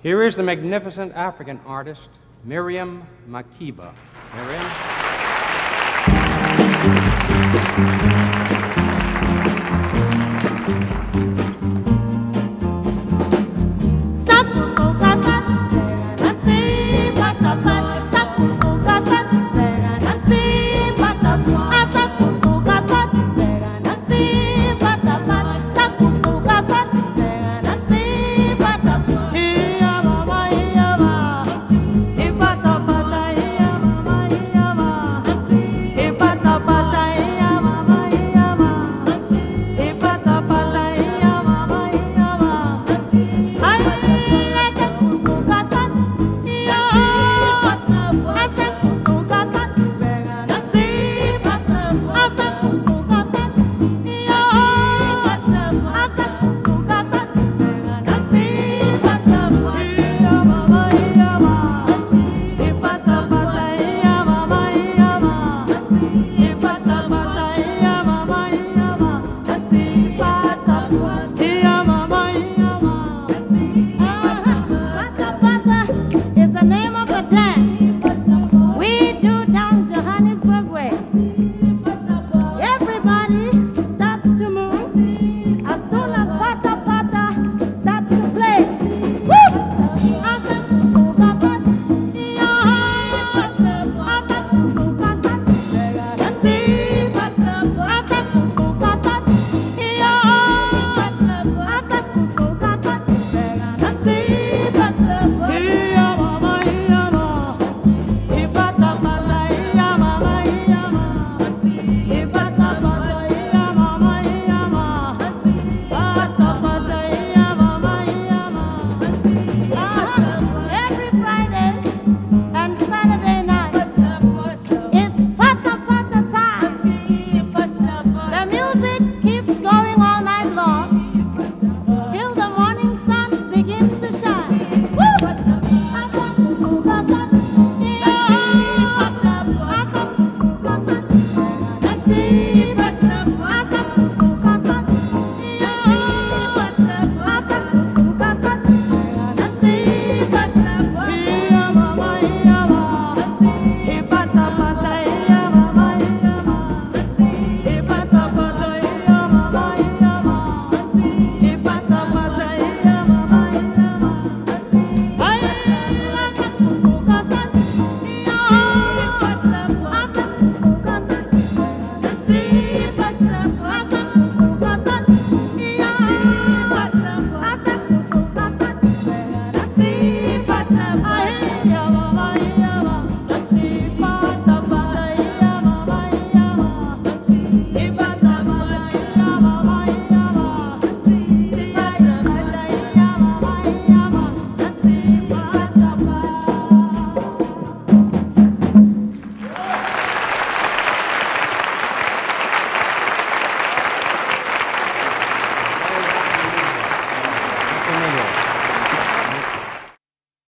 Here is the magnificent African artist, Miriam Makeba. Miriam? I Maria, Mamãe.